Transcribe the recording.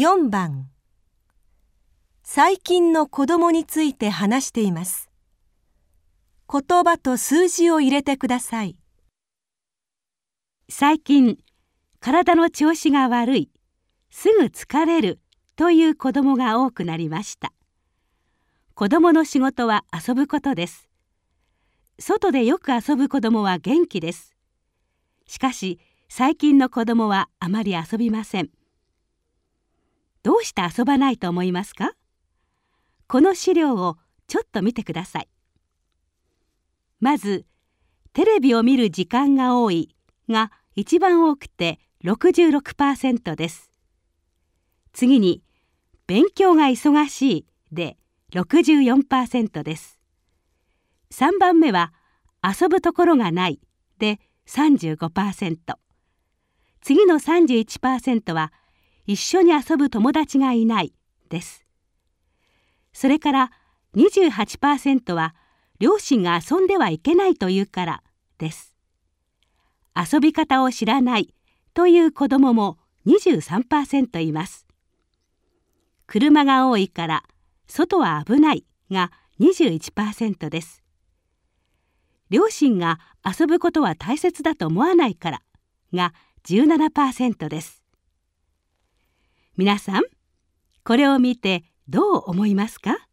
4番。最近の子供について話しています。言葉と数字を入れてください。最近体の調子が悪い。すぐ疲れるという子供が多くなりました。子供の仕事は遊ぶことです。外でよく遊ぶ子供は元気です。しかし最近の子供はあまり遊びません。どうして遊ばないと思いますか？この資料をちょっと見てください。まずテレビを見る時間が多いが一番多くて66%です。次に勉強が忙しいで64%です。3番目は遊ぶところがないで35%次の31%は一緒に遊ぶ友達がいないです。それから28%は両親が遊んではいけないというからです。遊び方を知らないという子どもも23%います。車が多いから外は危ないが21%です。両親が遊ぶことは大切だと思わないからが17%です。皆さんこれを見てどう思いますか？